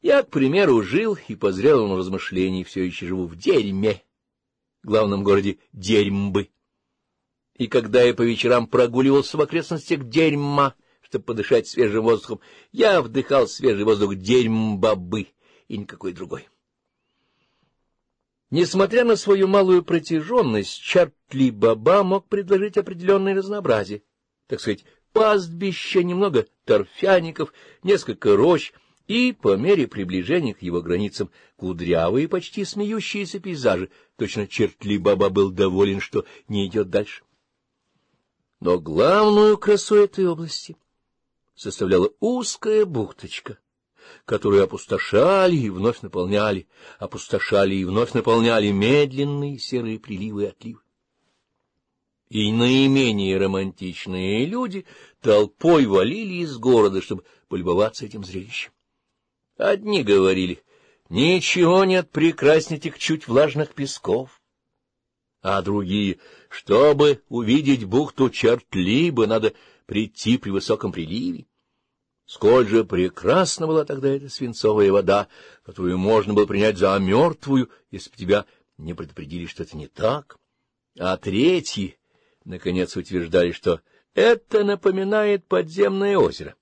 Я, к примеру, жил и по зрелому размышлению все еще живу в дерьме, в главном городе Дерьмбы. И когда я по вечерам прогуливался в окрестностях Дерьма, чтобы подышать свежим воздухом, я вдыхал свежий воздух Дерьмбабы и никакой другой. Несмотря на свою малую протяженность, Чартли-Баба мог предложить определенное разнообразие, так сказать, пастбище, немного торфяников, несколько рощ — и по мере приближения к его границам кудрявые, почти смеющиеся пейзажи. Точно чертли баба был доволен, что не идет дальше. Но главную красу этой области составляла узкая бухточка, которую опустошали и вновь наполняли, опустошали и вновь наполняли медленные серые приливы и отливы. И наименее романтичные люди толпой валили из города, чтобы полюбоваться этим зрелищем. Одни говорили, ничего нет прекрасней этих чуть влажных песков. А другие, чтобы увидеть бухту черт-либо, надо прийти при высоком приливе. Сколь же прекрасна была тогда эта свинцовая вода, которую можно было принять за мертвую, если бы тебя не предупредили, что это не так. А третьи, наконец, утверждали, что это напоминает подземное озеро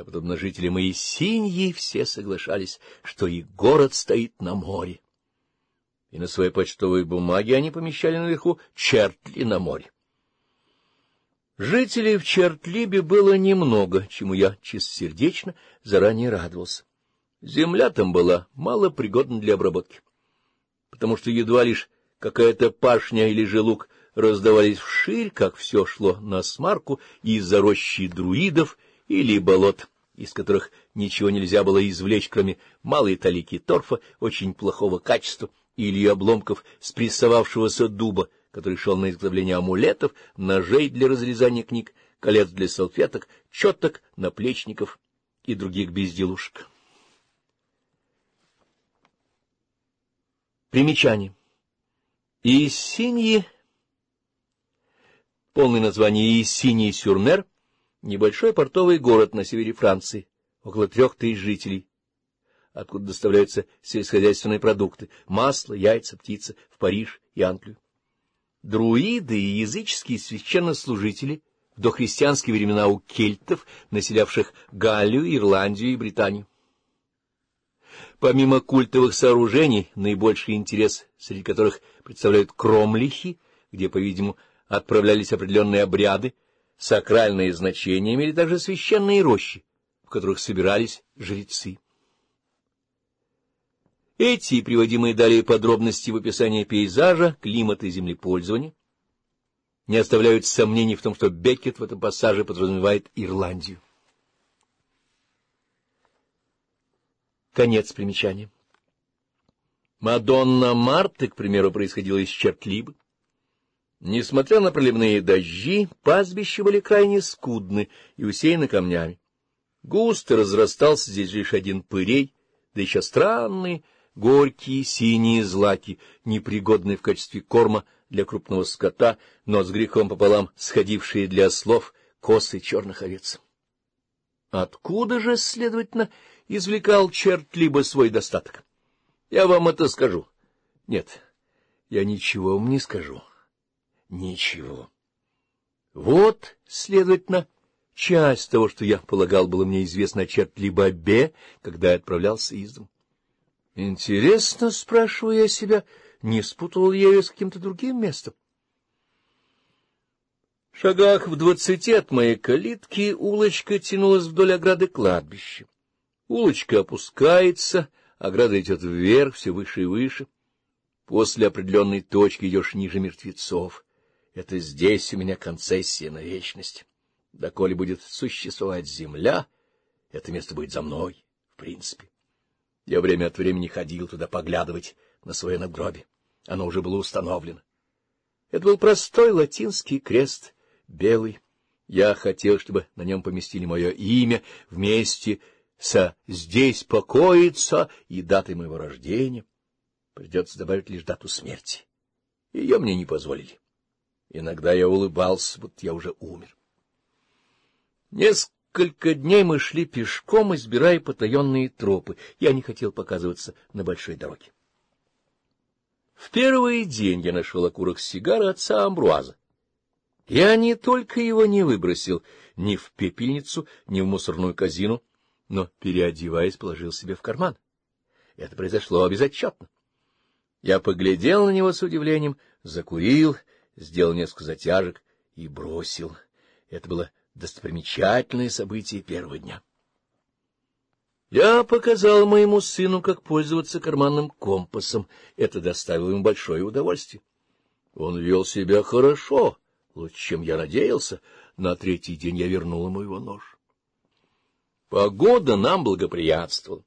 а подобно жители синьи все соглашались, что их город стоит на море. И на своей почтовой бумаге они помещали наверху «Чертли на море». Жителей в Чертлибе было немного, чему я чистосердечно заранее радовался. Земля там была мало пригодна для обработки, потому что едва лишь какая-то пашня или же лук раздавались вширь, как все шло на смарку из-за рощи друидов — или болот, из которых ничего нельзя было извлечь, кроме малой талики торфа очень плохого качества или обломков спрессовавшегося дуба, который шел на изготовление амулетов, ножей для разрезания книг, колец для салфеток, четок, наплечников и других безделушек. Примечание. Исиньи, полное название Исиньи-Сюрмер — небольшой портовый город на севере Франции, около трех тысяч жителей, откуда доставляются сельскохозяйственные продукты — масло, яйца, птицы — в Париж и Англию. Друиды и языческие священнослужители в дохристианские времена у кельтов, населявших Галлию, Ирландию и Британию. Помимо культовых сооружений, наибольший интерес, среди которых представляют кромлихи, где, по-видимому, отправлялись определенные обряды, сакральное значение имели также священные рощи, в которых собирались жрецы. Эти приводимые далее подробности в описании пейзажа, климата и землепользования не оставляют сомнений в том, что Беккет в этом пассаже подразумевает Ирландию. Конец примечания. Мадонна Марты, к примеру, происходила из Чертлибы. Несмотря на проливные дожди, пастбища были крайне скудны и усеяны камнями. Густо разрастался здесь лишь один пырей, да еще странные, горькие синие злаки, непригодные в качестве корма для крупного скота, но с грехом пополам сходившие для ослов косы черных овец. Откуда же, следовательно, извлекал черт либо свой достаток? Я вам это скажу. Нет, я ничего вам не скажу ничего. Вот, следовательно, часть того, что я полагал, было мне известно о Чертлибабе, когда я отправлялся из дому. Интересно, спрашиваю я себя, не спутал я ее с каким-то другим местом? В шагах в двадцати от моей калитки улочка тянулась вдоль ограды кладбища. Улочка опускается, ограда идет вверх, все выше и выше. После определенной точки идешь ниже мертвецов. Это здесь у меня концессия на вечность. Доколе будет существовать земля, это место будет за мной, в принципе. Я время от времени ходил туда поглядывать на свое надгробие. Оно уже было установлено. Это был простой латинский крест, белый. Я хотел, чтобы на нем поместили мое имя вместе со «здесь покоится» и датой моего рождения. Придется добавить лишь дату смерти. Ее мне не позволили. Иногда я улыбался, вот я уже умер. Несколько дней мы шли пешком, избирая потаенные тропы. Я не хотел показываться на большой дороге. В первый день я нашел окурок сигары отца Амбруаза. Я не только его не выбросил ни в пепельницу, ни в мусорную казину, но, переодеваясь, положил себе в карман. Это произошло безотчетно. Я поглядел на него с удивлением, закурил — сделал несколько затяжек и бросил. Это было достопримечательное событие первого дня. Я показал моему сыну, как пользоваться карманным компасом. Это доставило ему большое удовольствие. Он вел себя хорошо, лучше, чем я надеялся. На третий день я вернул ему его нож. Погода нам благоприятствовала.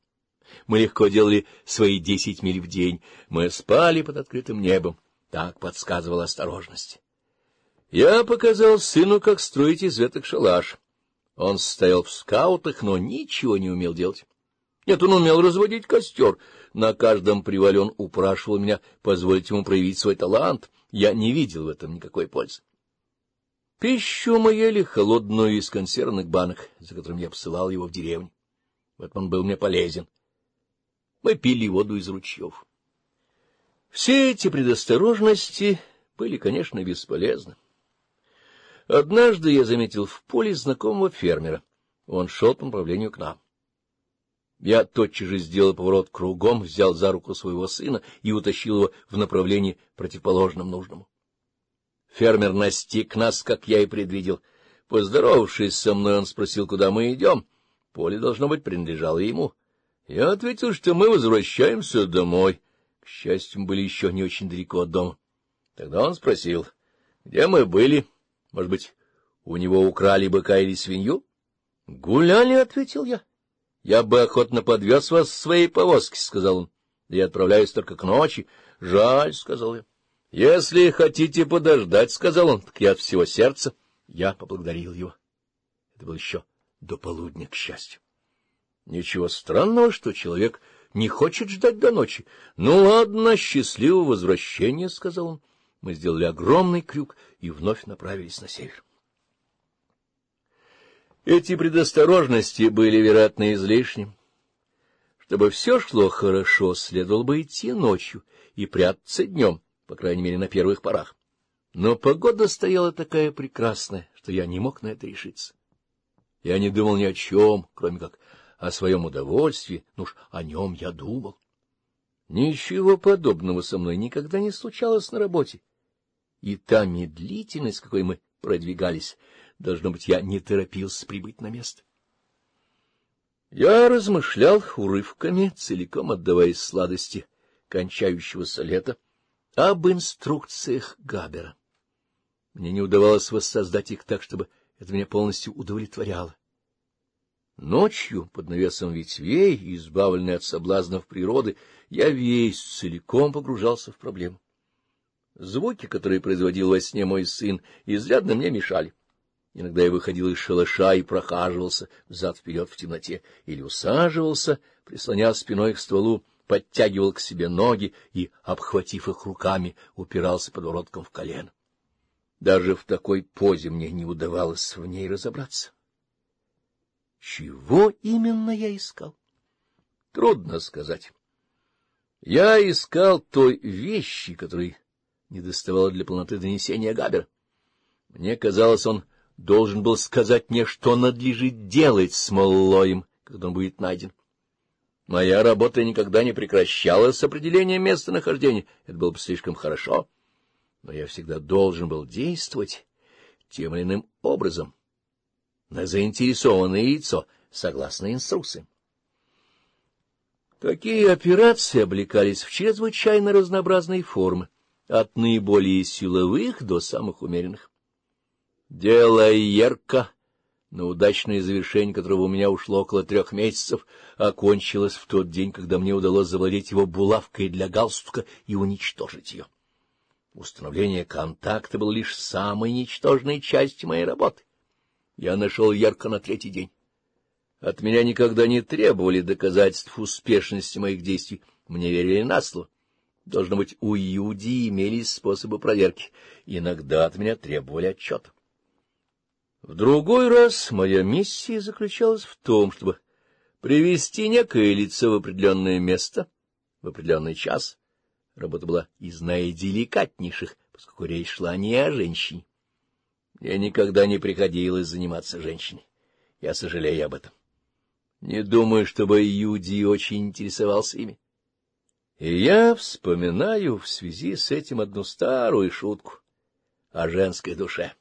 Мы легко делали свои десять миль в день. Мы спали под открытым небом. Так подсказывала осторожность. Я показал сыну, как строить из веток шалаш. Он стоял в скаутах, но ничего не умел делать. Нет, он умел разводить костер. На каждом привале он упрашивал меня позволить ему проявить свой талант. Я не видел в этом никакой пользы. Пищу мы ели холодную из консервных банок, за которым я посылал его в деревню. Вот он был мне полезен. Мы пили воду из ручьев. Все эти предосторожности были, конечно, бесполезны. Однажды я заметил в поле знакомого фермера. Он шел по направлению к нам. Я тотчас же сделал поворот кругом, взял за руку своего сына и утащил его в направлении противоположном нужному. Фермер настиг нас, как я и предвидел. Поздоровавшись со мной, он спросил, куда мы идем. Поле, должно быть, принадлежало ему. Я ответил, что мы возвращаемся домой счастью, мы были еще не очень далеко от дома. Тогда он спросил, где мы были? Может быть, у него украли быка или свинью? — Гуляли, — ответил я. — Я бы охотно подвез вас в своей повозке, — сказал он. — Я отправляюсь только к ночи. — Жаль, — сказал я. — Если хотите подождать, — сказал он, — так я от всего сердца. Я поблагодарил его. Это было еще до полудня, к счастью. Ничего странного, что человек не хочет ждать до ночи. — Ну ладно, счастливого возвращения, — сказал он. Мы сделали огромный крюк и вновь направились на север. Эти предосторожности были, вероятно, излишним. Чтобы все шло хорошо, следовало бы идти ночью и прятаться днем, по крайней мере, на первых порах. Но погода стояла такая прекрасная, что я не мог на это решиться. Я не думал ни о чем, кроме как о своем удовольствии, ну уж о нем я думал. Ничего подобного со мной никогда не случалось на работе. И та медлительность, какой мы продвигались, должно быть, я не торопился прибыть на место. Я размышлял урывками, целиком отдаваясь сладости кончающегося лета, об инструкциях Габера. Мне не удавалось воссоздать их так, чтобы это меня полностью удовлетворяло. Ночью, под навесом ветвей, избавленный от соблазнов природы, я весь целиком погружался в проблему. Звуки, которые производил во сне мой сын, изрядно мне мешали. Иногда я выходил из шалаша и прохаживался взад-вперед в темноте, или усаживался, прислоняя спиной к стволу, подтягивал к себе ноги и, обхватив их руками, упирался подбородком в колено. Даже в такой позе мне не удавалось в ней разобраться. Чего именно я искал? Трудно сказать. Я искал той вещи, которой не доставало для полноты донесения Габер. Мне казалось, он должен был сказать мне, что надлежит делать с Моллоем, когда он будет найден. Моя работа никогда не прекращалась с определения местонахождения, это было бы слишком хорошо, но я всегда должен был действовать тем или иным образом на заинтересованное яйцо, согласно инструкциям. Такие операции облекались в чрезвычайно разнообразные формы, от наиболее силовых до самых умеренных. Дело ярко, на удачное завершение которого у меня ушло около трех месяцев, окончилось в тот день, когда мне удалось завладеть его булавкой для галстука и уничтожить ее. Установление контакта было лишь самой ничтожной частью моей работы я нашел ярко на третий день. От меня никогда не требовали доказательств успешности моих действий, мне верили на слово. Должно быть, у Юди имелись способы проверки, иногда от меня требовали отчет. В другой раз моя миссия заключалась в том, чтобы привести некое лицо в определенное место, в определенный час. Работа была из наиделикатнейших, поскольку речь шла не о женщине. Мне никогда не приходилось заниматься женщиной. Я сожалею об этом. Не думаю, чтобы Юди очень интересовался ими. И я вспоминаю в связи с этим одну старую шутку о женской душе.